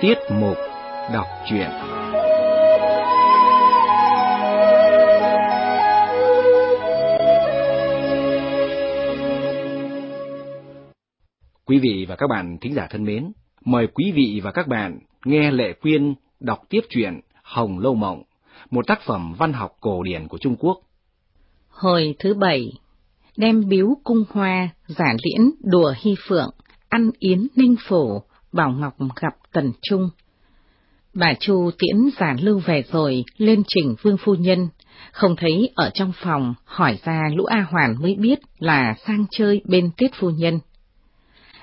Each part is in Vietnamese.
Tiết mục đọc truyện Quý vị và các bạn thính giả thân mến, mời quý vị và các bạn nghe Lệ Quyên đọc tiếp truyện Hồng Lâu Mộng, một tác phẩm văn học cổ điển của Trung Quốc. Hồi thứ bảy, đem biếu cung hoa, giả liễn, đùa hy phượng, ăn yến ninh phổ, Bảo Ngọc gặp Tần Trung. Bà Chu tiễn giản lưu về rồi, lên trình vương phu nhân, không thấy ở trong phòng, hỏi ra lũ A Hoàn mới biết là sang chơi bên tiết phu nhân.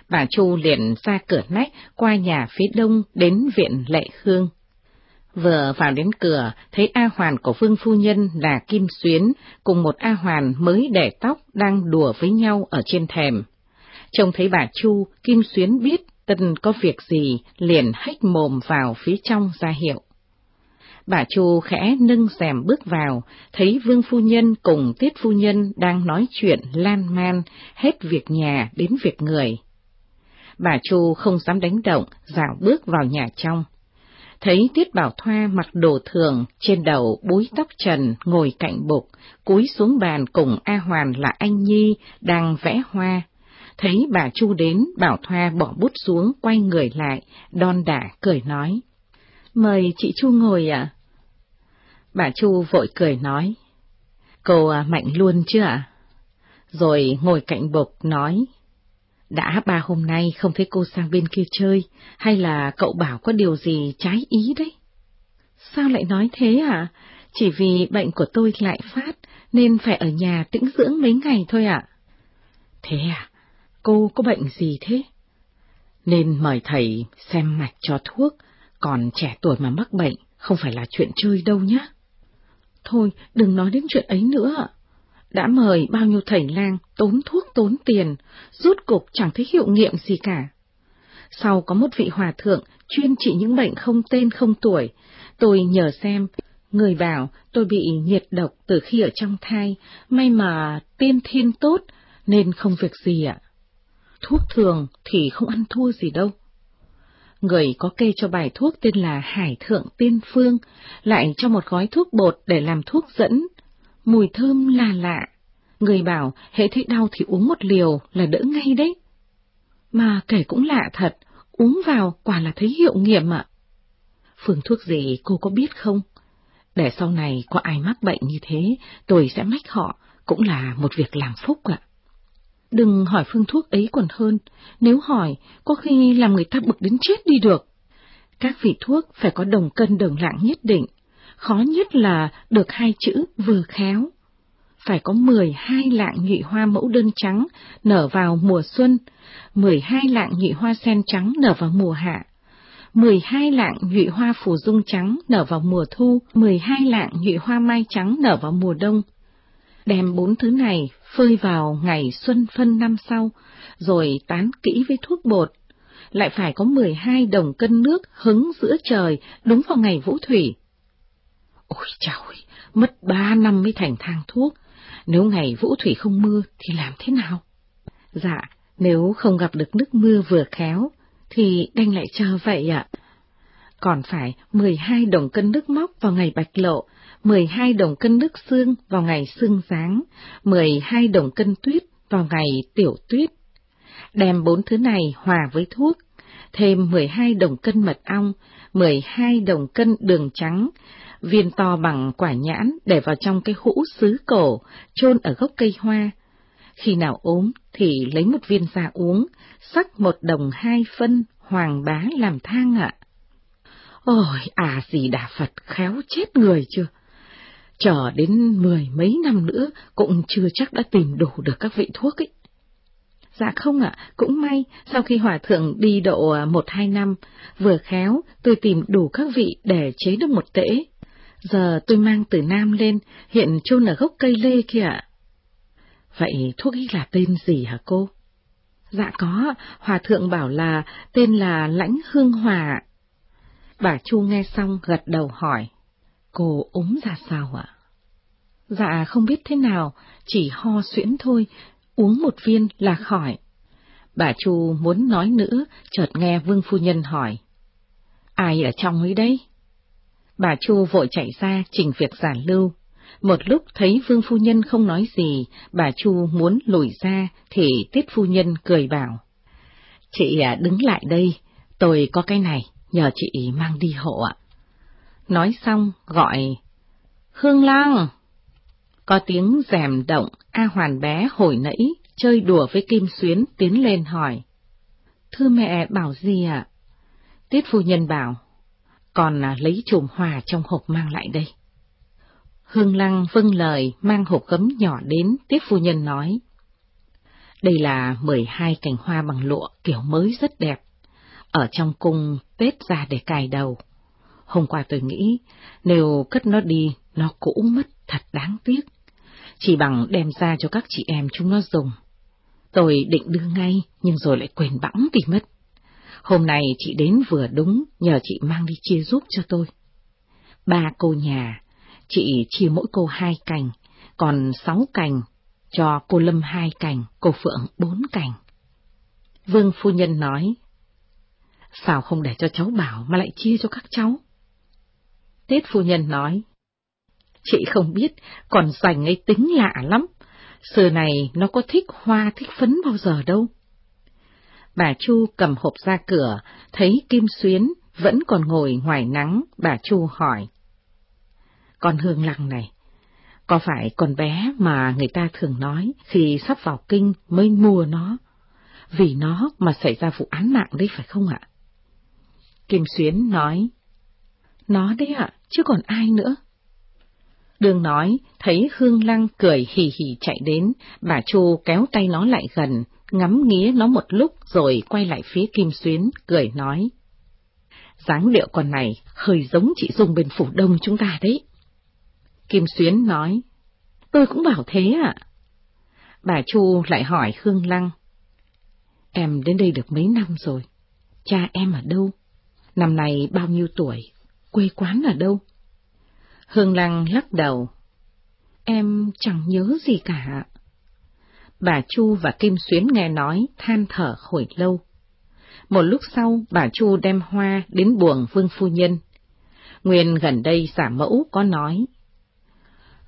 Bà Chu liền ra cửa nách qua nhà phía đông đến viện Lệ Hương. Vừa vào đến cửa, thấy A Hoàn của Vương Phu Nhân là Kim Xuyến cùng một A Hoàn mới để tóc đang đùa với nhau ở trên thềm. Trông thấy bà Chu, Kim Xuyến biết Tân có việc gì, liền hách mồm vào phía trong ra hiệu. Bà Chu khẽ nâng rèm bước vào, thấy Vương Phu Nhân cùng Tiết Phu Nhân đang nói chuyện lan man, hết việc nhà đến việc người. Bà Chu không dám đánh động, dạo bước vào nhà trong. Thấy Tiết Bảo Thoa mặc đồ thường, trên đầu búi tóc trần, ngồi cạnh bục, cúi xuống bàn cùng A Hoàn là anh Nhi, đang vẽ hoa, Thấy bà Chu đến, Bảo Thoa bỏ bút xuống, quay người lại, đon đả, cười nói. Mời chị Chu ngồi ạ. Bà Chu vội cười nói. Cô à, mạnh luôn chứ ạ? Rồi ngồi cạnh bục nói. Đã ba hôm nay không thấy cô sang bên kia chơi, hay là cậu bảo có điều gì trái ý đấy? Sao lại nói thế à Chỉ vì bệnh của tôi lại phát, nên phải ở nhà tĩnh dưỡng mấy ngày thôi ạ. Thế à? Cô có bệnh gì thế? Nên mời thầy xem mạch cho thuốc, còn trẻ tuổi mà mắc bệnh không phải là chuyện chơi đâu nhá. Thôi, đừng nói đến chuyện ấy nữa. Đã mời bao nhiêu thầy lang, tốn thuốc tốn tiền, rút cục chẳng thấy hiệu nghiệm gì cả. Sau có một vị hòa thượng chuyên trị những bệnh không tên không tuổi, tôi nhờ xem, người bảo tôi bị nhiệt độc từ khi ở trong thai, may mà tiên thiên tốt nên không việc gì ạ thuốc thường thì không ăn thua gì đâu. Người có kê cho bài thuốc tên là Hải Thượng Tiên Phương, lại cho một gói thuốc bột để làm thuốc dẫn. Mùi thơm là lạ. Người bảo hệ thấy đau thì uống một liều là đỡ ngay đấy. Mà kể cũng lạ thật, uống vào quả là thấy hiệu nghiệm ạ. Phương thuốc gì cô có biết không? Để sau này có ai mắc bệnh như thế, tôi sẽ mách họ, cũng là một việc làm phúc ạ. Đừng hỏi phương thuốc ấy còn hơn, nếu hỏi, có khi làm người ta bực đến chết đi được. Các vị thuốc phải có đồng cân đồng lạng nhất định, khó nhất là được hai chữ vừa khéo. Phải có 12 lạng nhụy hoa mẫu đơn trắng nở vào mùa xuân, 12 lạng nhụy hoa sen trắng nở vào mùa hạ, 12 lạng nhụy hoa phù dung trắng nở vào mùa thu, 12 lạng nhụy hoa mai trắng nở vào mùa đông. Đem bốn thứ này phơi vào ngày xuân phân năm sau, rồi tán kỹ với thuốc bột. Lại phải có 12 đồng cân nước hứng giữa trời đúng vào ngày vũ thủy. Ôi trời, mất ba năm mới thành thang thuốc. Nếu ngày vũ thủy không mưa thì làm thế nào? Dạ, nếu không gặp được nước mưa vừa khéo, thì đành lại chờ vậy ạ. Còn phải 12 đồng cân nước móc vào ngày bạch lộ, 12 đồng cân nước xương vào ngày xương sáng, 12 đồng cân tuyết vào ngày tiểu tuyết. Đem bốn thứ này hòa với thuốc, thêm 12 đồng cân mật ong, 12 đồng cân đường trắng, viên to bằng quả nhãn để vào trong cái hũ sứ cổ, chôn ở gốc cây hoa. Khi nào ốm thì lấy một viên ra uống, sắc một đồng hai phân, hoàng bá làm thang ạ. Ôi, à gì đà Phật khéo chết người chưa? Chờ đến mười mấy năm nữa cũng chưa chắc đã tìm đủ được các vị thuốc ấy. Dạ không ạ, cũng may, sau khi hòa thượng đi độ à, một hai năm, vừa khéo tôi tìm đủ các vị để chế được một tễ. Giờ tôi mang từ Nam lên, hiện chôn ở gốc cây lê kia ạ. Vậy thuốc ấy là tên gì hả cô? Dạ có, hòa thượng bảo là tên là Lãnh Hương Hòa. Bà Chu nghe xong gật đầu hỏi. Cô ốm ra sao ạ? Dạ không biết thế nào, chỉ ho xuyễn thôi, uống một viên là khỏi. Bà Chu muốn nói nữa, chợt nghe Vương Phu Nhân hỏi. Ai ở trong ấy đấy? Bà Chu vội chạy ra trình việc giản lưu. Một lúc thấy Vương Phu Nhân không nói gì, bà Chu muốn lùi ra thì Tiết Phu Nhân cười bảo. Chị à, đứng lại đây, tôi có cái này, nhờ chị mang đi hộ ạ. Nói xong gọi, Hương Lan Có tiếng rèm động, A Hoàn bé hồi nãy, chơi đùa với Kim Xuyến tiến lên hỏi. Thưa mẹ bảo gì ạ? Tiết phu nhân bảo, còn à, lấy chùm hòa trong hộp mang lại đây. Hương Lăng vâng lời mang hộp gấm nhỏ đến, Tiết phu nhân nói. Đây là 12 cành hoa bằng lụa kiểu mới rất đẹp, ở trong cung Tết ra để cài đầu. Hôm qua tôi nghĩ, nếu cất nó đi, nó cũng mất, thật đáng tiếc. Chỉ bằng đem ra cho các chị em chúng nó dùng. Tôi định đưa ngay, nhưng rồi lại quên bẵng thì mất. Hôm nay chị đến vừa đúng, nhờ chị mang đi chia giúp cho tôi. Ba cô nhà, chị chia mỗi cô hai cành, còn sáu cành, cho cô Lâm hai cành, cô Phượng bốn cành. Vương Phu Nhân nói, sao không để cho cháu bảo mà lại chia cho các cháu? Tết Phu Nhân nói, chị không biết, còn dành ấy tính lạ lắm, Sự này nó có thích hoa thích phấn bao giờ đâu. Bà Chu cầm hộp ra cửa, thấy Kim Xuyến vẫn còn ngồi ngoài nắng, bà Chu hỏi. Con Hương Lăng này, có phải con bé mà người ta thường nói khi sắp vào kinh mới mua nó, vì nó mà xảy ra vụ án mạng đấy phải không ạ? Kim Xuyến nói, nó đấy ạ, chứ còn ai nữa. Đường nói, thấy Hương Lăng cười hì hì chạy đến, bà Chu kéo tay nó lại gần, ngắm nghía nó một lúc rồi quay lại phía Kim Xuyến, cười nói. dáng điệu con này hơi giống chị Dung bên phủ đông chúng ta đấy. Kim Xuyến nói, tôi cũng bảo thế ạ. Bà Chu lại hỏi Hương Lăng. Em đến đây được mấy năm rồi, cha em ở đâu? Năm nay bao nhiêu tuổi? Quê quán ở đâu? Hương Lăng lắc đầu. Em chẳng nhớ gì cả. Bà Chu và Kim Xuyến nghe nói, than thở hồi lâu. Một lúc sau, bà Chu đem hoa đến buồng Vương Phu Nhân. Nguyên gần đây giả mẫu có nói,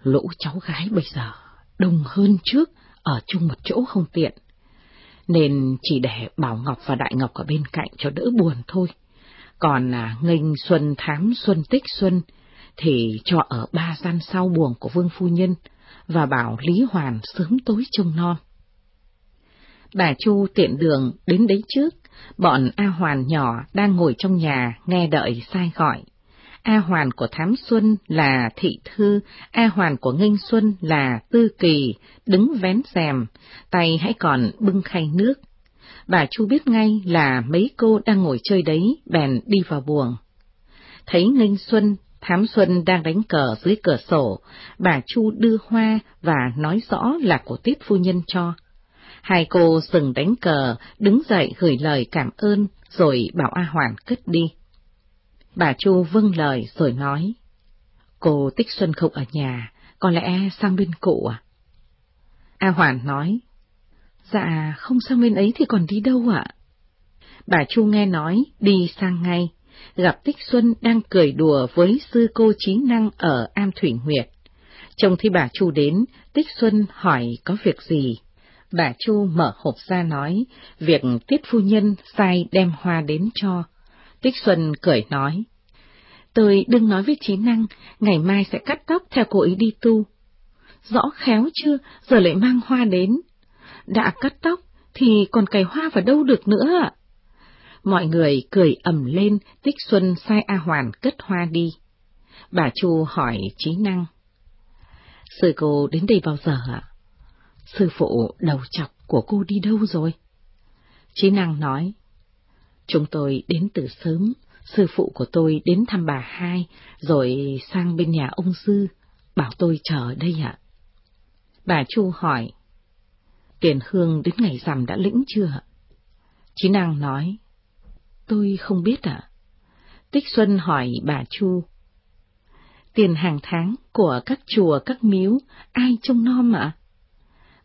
lũ cháu gái bây giờ đông hơn trước, ở chung một chỗ không tiện, nên chỉ để Bảo Ngọc và Đại Ngọc ở bên cạnh cho đỡ buồn thôi. Còn à, nghênh xuân thám xuân tích xuân thì cho ở ba gian sau buồng của Vương Phu Nhân, và bảo Lý Hoàn sớm tối trông non. Bà Chu tiện đường đến đấy trước, bọn A Hoàn nhỏ đang ngồi trong nhà nghe đợi sai gọi. A Hoàn của Thám Xuân là Thị Thư, A Hoàn của Nghênh Xuân là Tư Kỳ, đứng vén rèm, tay hãy còn bưng khay nước. Bà Chu biết ngay là mấy cô đang ngồi chơi đấy, bèn đi vào buồng. Thấy Ninh Xuân Thám Xuân đang đánh cờ dưới cửa sổ, bà Chu đưa hoa và nói rõ là của Tiết Phu Nhân cho. Hai cô dừng đánh cờ, đứng dậy gửi lời cảm ơn, rồi bảo A Hoàn cất đi. Bà Chu vâng lời rồi nói, cô Tích Xuân không ở nhà, có lẽ sang bên cụ à? A Hoàn nói, dạ không sang bên ấy thì còn đi đâu ạ? Bà Chu nghe nói, đi sang ngay gặp Tích Xuân đang cười đùa với sư cô trí năng ở Am Thủy Nguyệt. Trông thấy bà Chu đến, Tích Xuân hỏi có việc gì. Bà Chu mở hộp ra nói, việc Tiết Phu Nhân sai đem hoa đến cho. Tích Xuân cười nói, tôi đừng nói với trí năng, ngày mai sẽ cắt tóc theo cô ấy đi tu. Rõ khéo chưa, giờ lại mang hoa đến. Đã cắt tóc, thì còn cài hoa vào đâu được nữa ạ? Mọi người cười ầm lên, Tích Xuân sai A Hoàn cất hoa đi. Bà Chu hỏi trí năng. Sư cô đến đây bao giờ ạ? Sư phụ đầu chọc của cô đi đâu rồi? Trí năng nói. Chúng tôi đến từ sớm, sư phụ của tôi đến thăm bà hai, rồi sang bên nhà ông sư, bảo tôi chờ ở đây ạ. Bà Chu hỏi. Tiền hương đến ngày rằm đã lĩnh chưa? Chí năng nói. Tôi không biết ạ. Tích Xuân hỏi bà Chu. Tiền hàng tháng của các chùa, các miếu, ai trông nom ạ?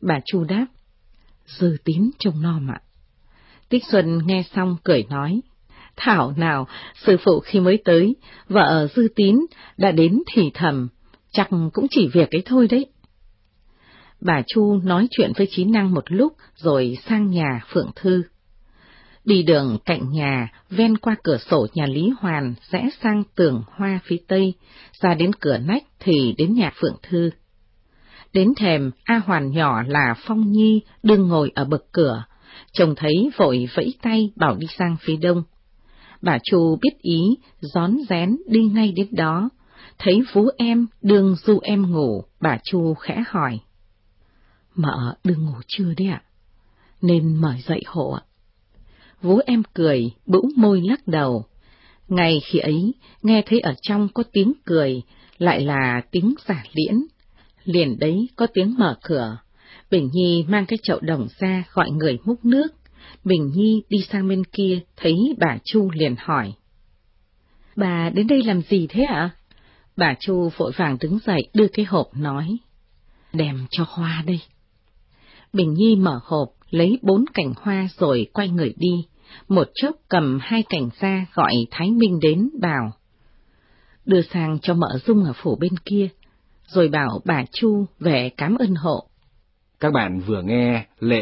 Bà Chu đáp, dư tín trông nom ạ. Tích Xuân nghe xong cười nói, Thảo nào, sư phụ khi mới tới, vợ Dư Tín đã đến thì thầm, chắc cũng chỉ việc ấy thôi đấy. Bà Chu nói chuyện với Chí Năng một lúc rồi sang nhà Phượng Thư. Đi đường cạnh nhà, ven qua cửa sổ nhà Lý Hoàn, rẽ sang tường hoa phía tây, ra đến cửa nách thì đến nhà Phượng Thư. Đến thềm, A Hoàn nhỏ là Phong Nhi đương ngồi ở bậc cửa, chồng thấy vội vẫy tay bảo đi sang phía đông. Bà Chu biết ý, gión rén đi ngay đến đó, thấy vú em đương du em ngủ, bà Chu khẽ hỏi. Mợ đừng ngủ chưa đấy ạ? Nên mời dậy hộ ạ. Vú em cười, bỗng môi lắc đầu. Ngay khi ấy, nghe thấy ở trong có tiếng cười, lại là tiếng giả liễn. Liền đấy có tiếng mở cửa. Bình Nhi mang cái chậu đồng ra gọi người múc nước. Bình Nhi đi sang bên kia, thấy bà Chu liền hỏi. Bà đến đây làm gì thế ạ? Bà Chu vội vàng đứng dậy đưa cái hộp nói. Đem cho Hoa đây. Bình Nhi mở hộp, lấy bốn cành hoa rồi quay người đi, một chốc cầm hai cành ra gọi Thái Minh đến bảo. Đưa sang cho mợ Dung ở phủ bên kia, rồi bảo bà Chu về cảm ơn hộ. Các bạn vừa nghe Lệ